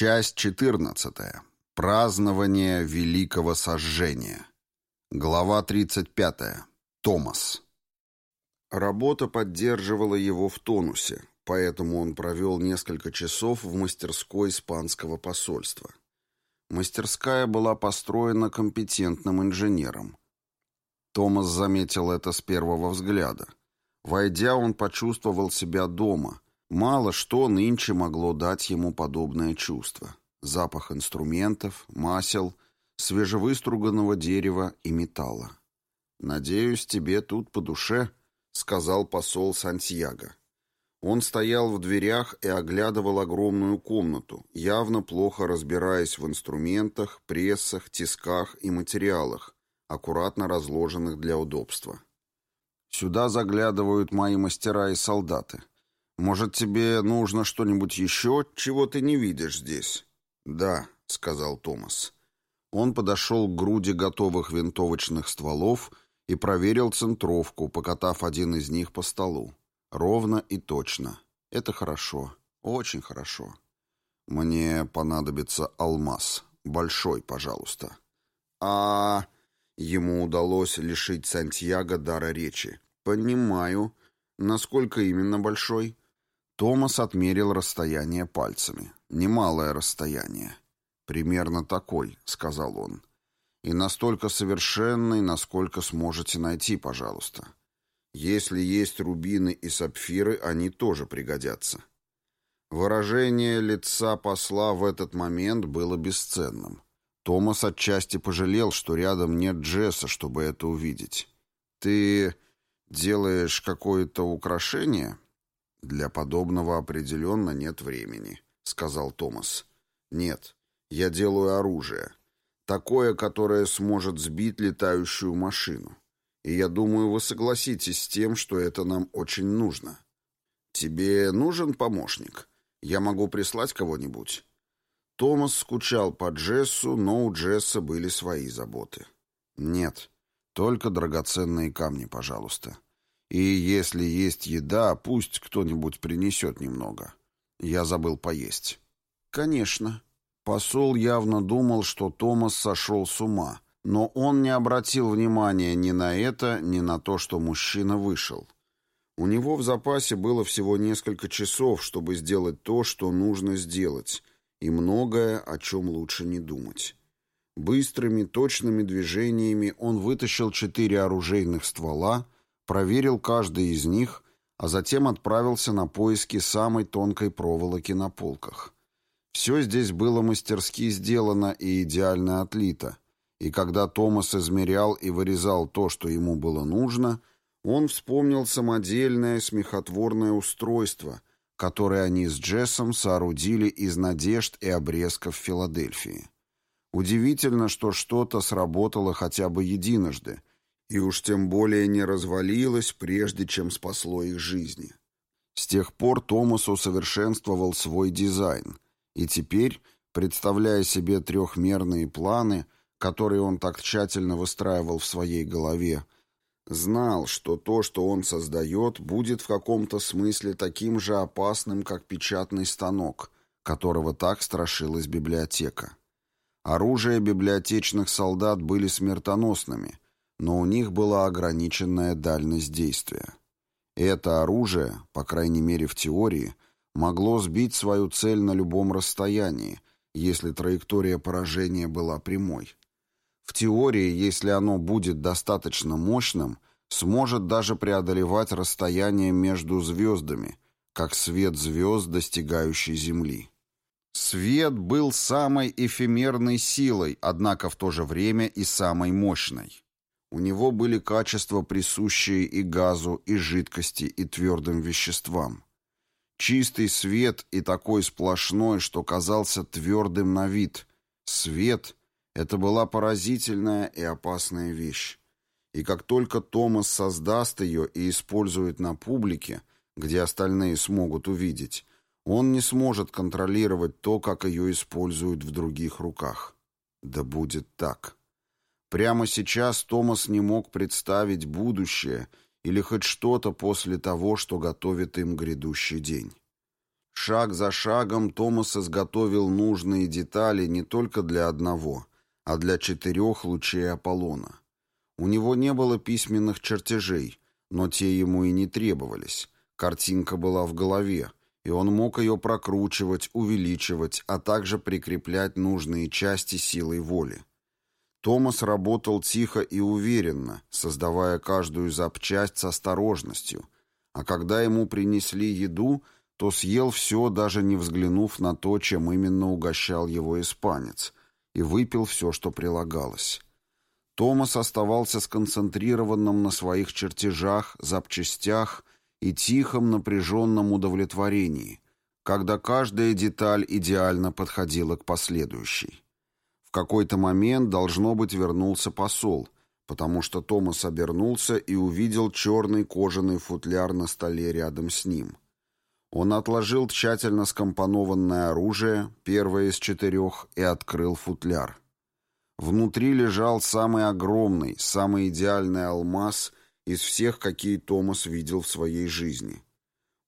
Часть 14. Празднование Великого Сожжения. Глава 35. Томас. Работа поддерживала его в тонусе, поэтому он провел несколько часов в мастерской испанского посольства. Мастерская была построена компетентным инженером. Томас заметил это с первого взгляда. Войдя, он почувствовал себя дома – Мало что нынче могло дать ему подобное чувство. Запах инструментов, масел, свежевыструганного дерева и металла. «Надеюсь, тебе тут по душе», — сказал посол Сантьяго. Он стоял в дверях и оглядывал огромную комнату, явно плохо разбираясь в инструментах, прессах, тисках и материалах, аккуратно разложенных для удобства. «Сюда заглядывают мои мастера и солдаты. Может, тебе нужно что-нибудь еще, чего ты не видишь здесь?» «Да», — сказал Томас. Он подошел к груди готовых винтовочных стволов и проверил центровку, покатав один из них по столу. Ровно и точно. Это хорошо. Очень хорошо. Мне понадобится алмаз. Большой, пожалуйста. А... Ему удалось лишить Сантьяго дара речи. «Понимаю. Насколько именно большой?» Томас отмерил расстояние пальцами. Немалое расстояние. «Примерно такой», — сказал он. «И настолько совершенный, насколько сможете найти, пожалуйста. Если есть рубины и сапфиры, они тоже пригодятся». Выражение лица посла в этот момент было бесценным. Томас отчасти пожалел, что рядом нет Джесса, чтобы это увидеть. «Ты делаешь какое-то украшение?» «Для подобного определенно нет времени», — сказал Томас. «Нет, я делаю оружие. Такое, которое сможет сбить летающую машину. И я думаю, вы согласитесь с тем, что это нам очень нужно. Тебе нужен помощник? Я могу прислать кого-нибудь?» Томас скучал по Джессу, но у Джесса были свои заботы. «Нет, только драгоценные камни, пожалуйста. И если есть еда, пусть кто-нибудь принесет немного. Я забыл поесть. Конечно. Посол явно думал, что Томас сошел с ума, но он не обратил внимания ни на это, ни на то, что мужчина вышел. У него в запасе было всего несколько часов, чтобы сделать то, что нужно сделать, и многое, о чем лучше не думать. Быстрыми, точными движениями он вытащил четыре оружейных ствола, проверил каждый из них, а затем отправился на поиски самой тонкой проволоки на полках. Все здесь было мастерски сделано и идеально отлито, и когда Томас измерял и вырезал то, что ему было нужно, он вспомнил самодельное смехотворное устройство, которое они с Джессом соорудили из надежд и обрезков Филадельфии. Удивительно, что что-то сработало хотя бы единожды, и уж тем более не развалилось, прежде чем спасло их жизни. С тех пор Томас усовершенствовал свой дизайн, и теперь, представляя себе трехмерные планы, которые он так тщательно выстраивал в своей голове, знал, что то, что он создает, будет в каком-то смысле таким же опасным, как печатный станок, которого так страшилась библиотека. Оружие библиотечных солдат были смертоносными – но у них была ограниченная дальность действия. Это оружие, по крайней мере в теории, могло сбить свою цель на любом расстоянии, если траектория поражения была прямой. В теории, если оно будет достаточно мощным, сможет даже преодолевать расстояние между звездами, как свет звезд, достигающий Земли. Свет был самой эфемерной силой, однако в то же время и самой мощной. У него были качества, присущие и газу, и жидкости, и твердым веществам. Чистый свет и такой сплошной, что казался твердым на вид. Свет — это была поразительная и опасная вещь. И как только Томас создаст ее и использует на публике, где остальные смогут увидеть, он не сможет контролировать то, как ее используют в других руках. Да будет так. Прямо сейчас Томас не мог представить будущее или хоть что-то после того, что готовит им грядущий день. Шаг за шагом Томас изготовил нужные детали не только для одного, а для четырех лучей Аполлона. У него не было письменных чертежей, но те ему и не требовались. Картинка была в голове, и он мог ее прокручивать, увеличивать, а также прикреплять нужные части силой воли. Томас работал тихо и уверенно, создавая каждую запчасть с осторожностью, а когда ему принесли еду, то съел все, даже не взглянув на то, чем именно угощал его испанец, и выпил все, что прилагалось. Томас оставался сконцентрированным на своих чертежах, запчастях и тихом напряженном удовлетворении, когда каждая деталь идеально подходила к последующей. В какой-то момент, должно быть, вернулся посол, потому что Томас обернулся и увидел черный кожаный футляр на столе рядом с ним. Он отложил тщательно скомпонованное оружие, первое из четырех, и открыл футляр. Внутри лежал самый огромный, самый идеальный алмаз из всех, какие Томас видел в своей жизни.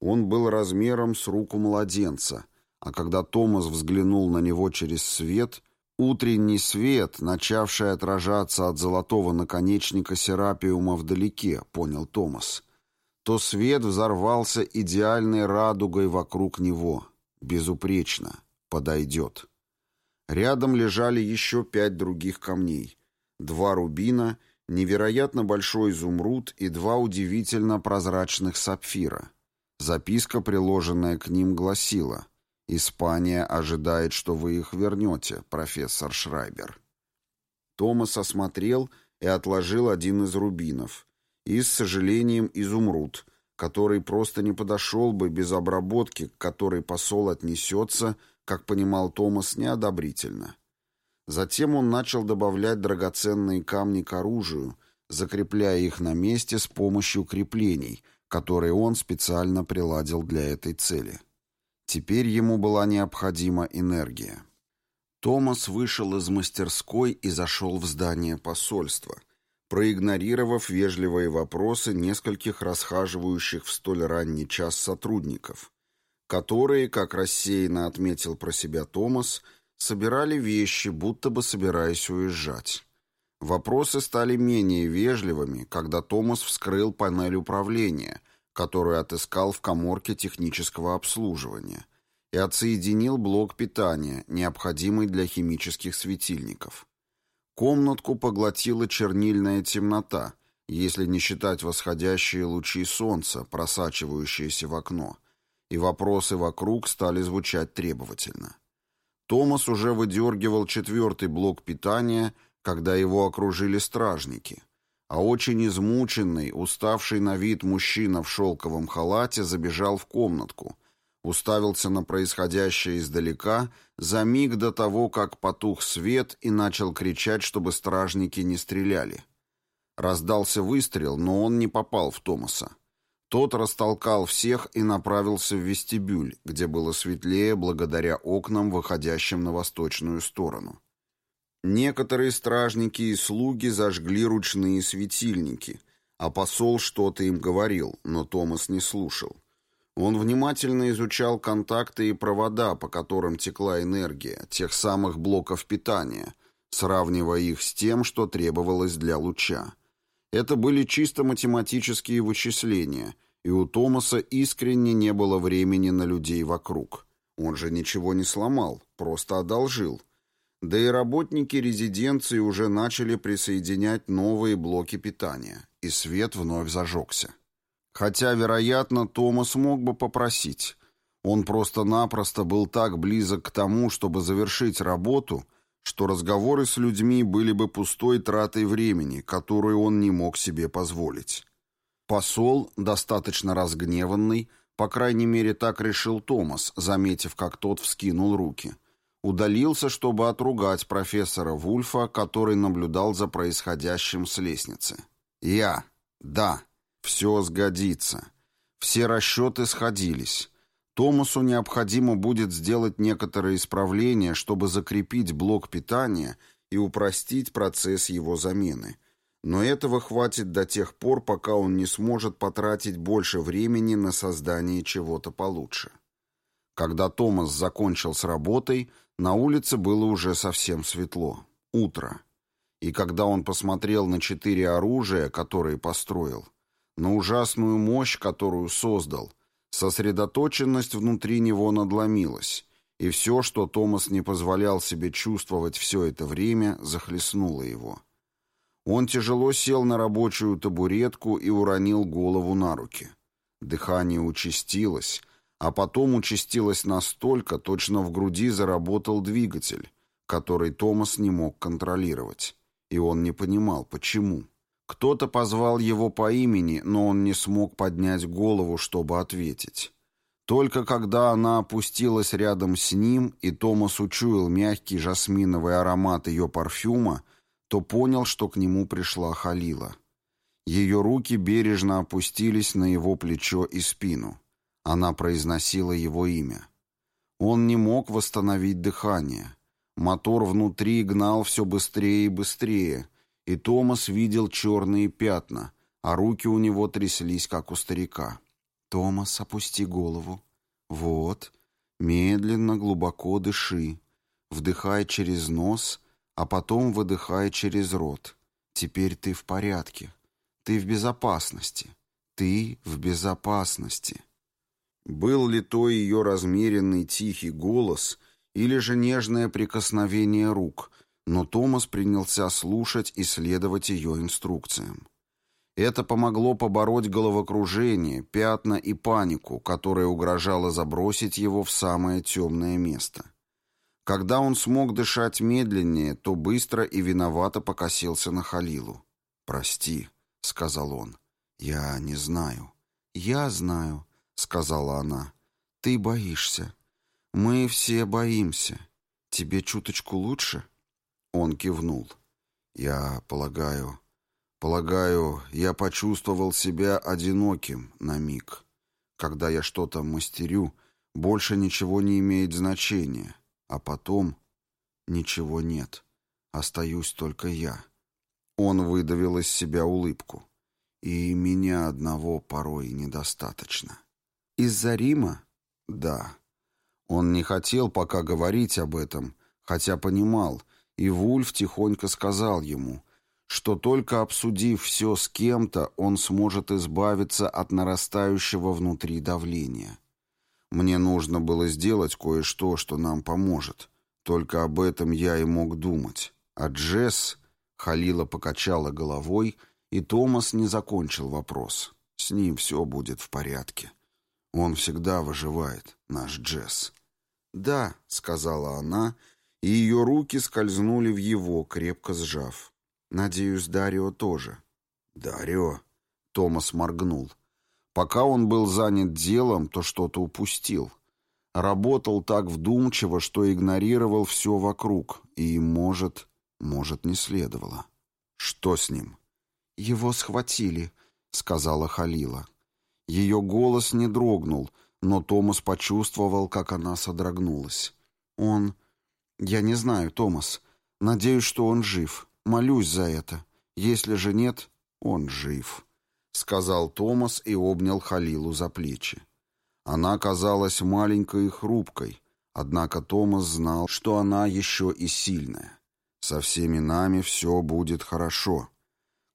Он был размером с руку младенца, а когда Томас взглянул на него через свет, Утренний свет, начавший отражаться от золотого наконечника серапиума вдалеке, понял Томас, то свет взорвался идеальной радугой вокруг него. Безупречно. Подойдет. Рядом лежали еще пять других камней. Два рубина, невероятно большой изумруд и два удивительно прозрачных сапфира. Записка, приложенная к ним, гласила Испания ожидает, что вы их вернете, профессор Шрайбер. Томас осмотрел и отложил один из рубинов. И, с сожалением, изумруд, который просто не подошел бы без обработки, к которой посол отнесется, как понимал Томас, неодобрительно. Затем он начал добавлять драгоценные камни к оружию, закрепляя их на месте с помощью креплений, которые он специально приладил для этой цели. Теперь ему была необходима энергия. Томас вышел из мастерской и зашел в здание посольства, проигнорировав вежливые вопросы нескольких расхаживающих в столь ранний час сотрудников, которые, как рассеянно отметил про себя Томас, собирали вещи, будто бы собираясь уезжать. Вопросы стали менее вежливыми, когда Томас вскрыл панель управления, которую отыскал в коморке технического обслуживания, и отсоединил блок питания, необходимый для химических светильников. Комнатку поглотила чернильная темнота, если не считать восходящие лучи солнца, просачивающиеся в окно, и вопросы вокруг стали звучать требовательно. Томас уже выдергивал четвертый блок питания, когда его окружили стражники — а очень измученный, уставший на вид мужчина в шелковом халате забежал в комнатку, уставился на происходящее издалека за миг до того, как потух свет и начал кричать, чтобы стражники не стреляли. Раздался выстрел, но он не попал в Томаса. Тот растолкал всех и направился в вестибюль, где было светлее благодаря окнам, выходящим на восточную сторону. Некоторые стражники и слуги зажгли ручные светильники, а посол что-то им говорил, но Томас не слушал. Он внимательно изучал контакты и провода, по которым текла энергия, тех самых блоков питания, сравнивая их с тем, что требовалось для луча. Это были чисто математические вычисления, и у Томаса искренне не было времени на людей вокруг. Он же ничего не сломал, просто одолжил. Да и работники резиденции уже начали присоединять новые блоки питания, и свет вновь зажегся. Хотя, вероятно, Томас мог бы попросить. Он просто-напросто был так близок к тому, чтобы завершить работу, что разговоры с людьми были бы пустой тратой времени, которую он не мог себе позволить. Посол, достаточно разгневанный, по крайней мере так решил Томас, заметив, как тот вскинул руки – удалился, чтобы отругать профессора Вульфа, который наблюдал за происходящим с лестницы. «Я. Да. Все сгодится. Все расчеты сходились. Томасу необходимо будет сделать некоторые исправления, чтобы закрепить блок питания и упростить процесс его замены. Но этого хватит до тех пор, пока он не сможет потратить больше времени на создание чего-то получше. Когда Томас закончил с работой, на улице было уже совсем светло. Утро. И когда он посмотрел на четыре оружия, которые построил, на ужасную мощь, которую создал, сосредоточенность внутри него надломилась, и все, что Томас не позволял себе чувствовать все это время, захлестнуло его. Он тяжело сел на рабочую табуретку и уронил голову на руки. Дыхание участилось, а потом участилось настолько, точно в груди заработал двигатель, который Томас не мог контролировать. И он не понимал, почему. Кто-то позвал его по имени, но он не смог поднять голову, чтобы ответить. Только когда она опустилась рядом с ним, и Томас учуял мягкий жасминовый аромат ее парфюма, то понял, что к нему пришла Халила. Ее руки бережно опустились на его плечо и спину. Она произносила его имя. Он не мог восстановить дыхание. Мотор внутри гнал все быстрее и быстрее, и Томас видел черные пятна, а руки у него тряслись, как у старика. «Томас, опусти голову. Вот. Медленно, глубоко дыши. Вдыхай через нос, а потом выдыхай через рот. Теперь ты в порядке. Ты в безопасности. Ты в безопасности». Был ли то ее размеренный тихий голос или же нежное прикосновение рук, но Томас принялся слушать и следовать ее инструкциям. Это помогло побороть головокружение, пятна и панику, которая угрожала забросить его в самое темное место. Когда он смог дышать медленнее, то быстро и виновато покосился на Халилу. «Прости», — сказал он, — «я не знаю». «Я знаю», сказала она. «Ты боишься. Мы все боимся. Тебе чуточку лучше?» Он кивнул. «Я полагаю... Полагаю, я почувствовал себя одиноким на миг. Когда я что-то мастерю, больше ничего не имеет значения. А потом ничего нет. Остаюсь только я». Он выдавил из себя улыбку. «И меня одного порой недостаточно». Из-за Рима? Да. Он не хотел пока говорить об этом, хотя понимал, и Вульф тихонько сказал ему, что только обсудив все с кем-то, он сможет избавиться от нарастающего внутри давления. Мне нужно было сделать кое-что, что нам поможет. Только об этом я и мог думать. А Джесс... Халила покачала головой, и Томас не закончил вопрос. С ним все будет в порядке. Он всегда выживает, наш Джесс. «Да», — сказала она, и ее руки скользнули в его, крепко сжав. «Надеюсь, Дарио тоже». «Дарио?» — Томас моргнул. Пока он был занят делом, то что-то упустил. Работал так вдумчиво, что игнорировал все вокруг, и, может, может, не следовало. «Что с ним?» «Его схватили», — сказала Халила. Ее голос не дрогнул, но Томас почувствовал, как она содрогнулась. «Он... Я не знаю, Томас. Надеюсь, что он жив. Молюсь за это. Если же нет, он жив», — сказал Томас и обнял Халилу за плечи. Она казалась маленькой и хрупкой, однако Томас знал, что она еще и сильная. «Со всеми нами все будет хорошо»,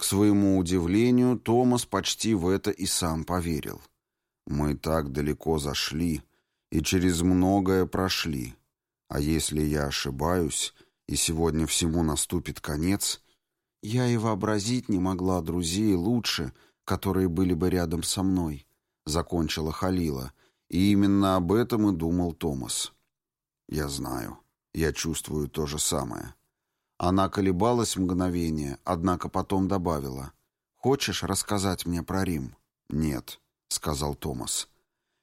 к своему удивлению, Томас почти в это и сам поверил. «Мы так далеко зашли и через многое прошли. А если я ошибаюсь, и сегодня всему наступит конец, я и вообразить не могла друзей лучше, которые были бы рядом со мной», — закончила Халила. И именно об этом и думал Томас. «Я знаю. Я чувствую то же самое». Она колебалась мгновение, однако потом добавила. «Хочешь рассказать мне про Рим?» «Нет», — сказал Томас.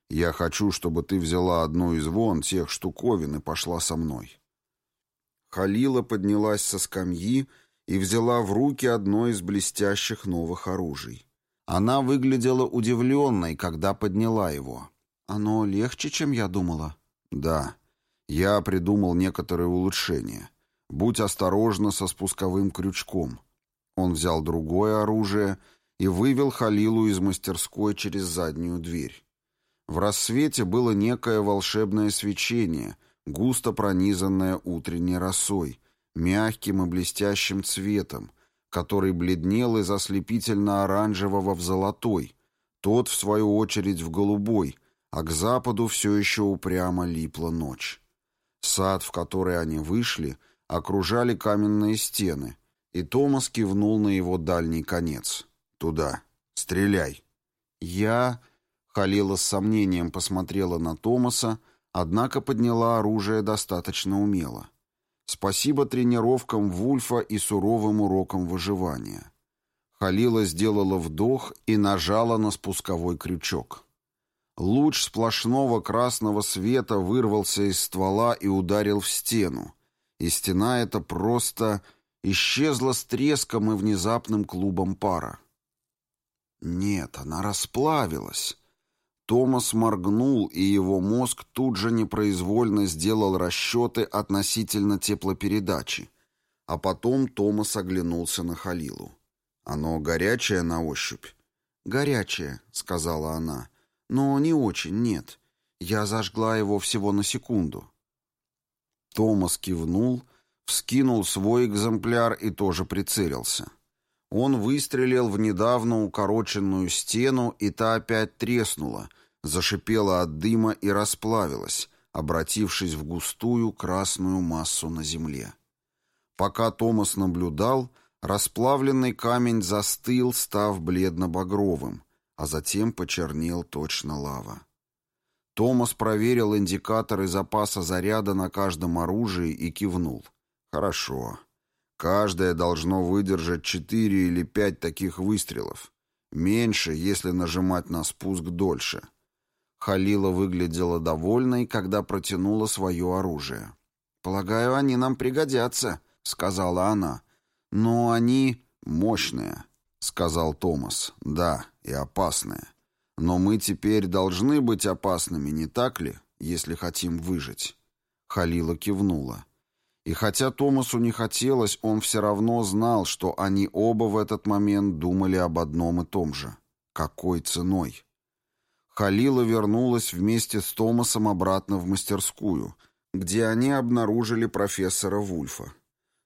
«Я хочу, чтобы ты взяла одну из вон тех штуковин и пошла со мной». Халила поднялась со скамьи и взяла в руки одно из блестящих новых оружий. Она выглядела удивленной, когда подняла его. «Оно легче, чем я думала?» «Да. Я придумал некоторые улучшения. Будь осторожна со спусковым крючком. Он взял другое оружие и вывел Халилу из мастерской через заднюю дверь. В рассвете было некое волшебное свечение, густо пронизанное утренней росой, мягким и блестящим цветом, который бледнел из ослепительно-оранжевого в золотой, тот, в свою очередь, в голубой, а к западу все еще упрямо липла ночь. Сад, в который они вышли, окружали каменные стены, и Томас кивнул на его дальний конец. «Туда. Стреляй». «Я...» — Халила с сомнением посмотрела на Томаса, однако подняла оружие достаточно умело. Спасибо тренировкам Вульфа и суровым урокам выживания. Халила сделала вдох и нажала на спусковой крючок. Луч сплошного красного света вырвался из ствола и ударил в стену, и стена эта просто исчезла с треском и внезапным клубом пара. Нет, она расплавилась. Томас моргнул, и его мозг тут же непроизвольно сделал расчеты относительно теплопередачи. А потом Томас оглянулся на Халилу. «Оно горячее на ощупь?» «Горячее», — сказала она. «Но не очень, нет. Я зажгла его всего на секунду». Томас кивнул, вскинул свой экземпляр и тоже прицелился. Он выстрелил в недавно укороченную стену, и та опять треснула, зашипела от дыма и расплавилась, обратившись в густую красную массу на земле. Пока Томас наблюдал, расплавленный камень застыл, став бледно-багровым, а затем почернел точно лава. Томас проверил индикаторы запаса заряда на каждом оружии и кивнул. «Хорошо. Каждое должно выдержать четыре или пять таких выстрелов. Меньше, если нажимать на спуск дольше». Халила выглядела довольной, когда протянула свое оружие. «Полагаю, они нам пригодятся», — сказала она. «Но они мощные», — сказал Томас. «Да, и опасные. Но мы теперь должны быть опасными, не так ли, если хотим выжить?» Халила кивнула. И хотя Томасу не хотелось, он все равно знал, что они оба в этот момент думали об одном и том же. Какой ценой? Халила вернулась вместе с Томасом обратно в мастерскую, где они обнаружили профессора Вульфа.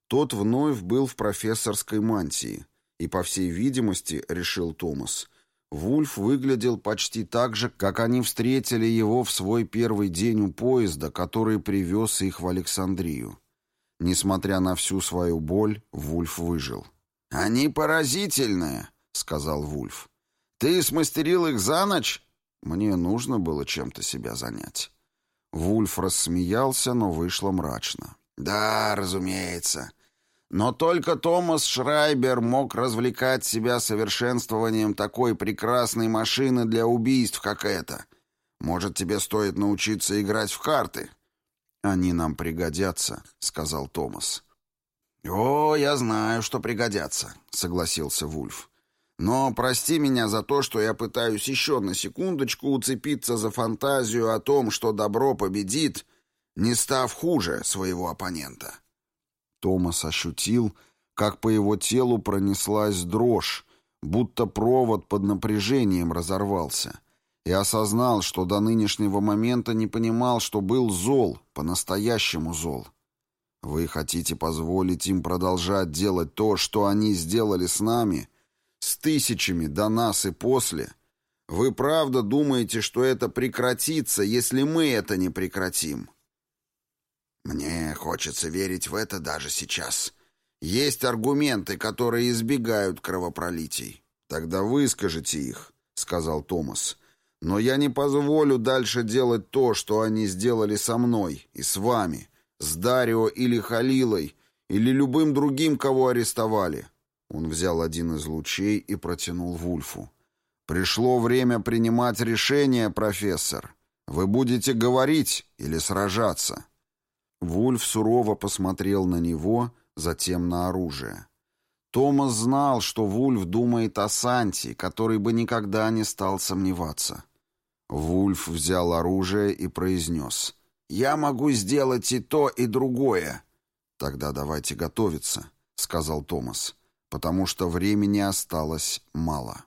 Тот вновь был в профессорской мантии, и, по всей видимости, решил Томас, Вульф выглядел почти так же, как они встретили его в свой первый день у поезда, который привез их в Александрию. Несмотря на всю свою боль, Вульф выжил. «Они поразительные», — сказал Вульф. «Ты смастерил их за ночь?» Мне нужно было чем-то себя занять. Вульф рассмеялся, но вышло мрачно. «Да, разумеется. Но только Томас Шрайбер мог развлекать себя совершенствованием такой прекрасной машины для убийств, как эта. Может, тебе стоит научиться играть в карты?» «Они нам пригодятся», — сказал Томас. «О, я знаю, что пригодятся», — согласился Вульф. «Но прости меня за то, что я пытаюсь еще на секундочку уцепиться за фантазию о том, что добро победит, не став хуже своего оппонента». Томас ощутил, как по его телу пронеслась дрожь, будто провод под напряжением разорвался — и осознал, что до нынешнего момента не понимал, что был зол, по-настоящему зол. Вы хотите позволить им продолжать делать то, что они сделали с нами, с тысячами до нас и после? Вы правда думаете, что это прекратится, если мы это не прекратим? Мне хочется верить в это даже сейчас. Есть аргументы, которые избегают кровопролитий. Тогда выскажите их, сказал Томас. Но я не позволю дальше делать то, что они сделали со мной и с вами, с Дарио или Халилой, или любым другим, кого арестовали». Он взял один из лучей и протянул Вульфу. «Пришло время принимать решение, профессор. Вы будете говорить или сражаться?» Вульф сурово посмотрел на него, затем на оружие. Томас знал, что Вульф думает о Санти, который бы никогда не стал сомневаться. Вульф взял оружие и произнес. «Я могу сделать и то, и другое». «Тогда давайте готовиться», — сказал Томас, «потому что времени осталось мало».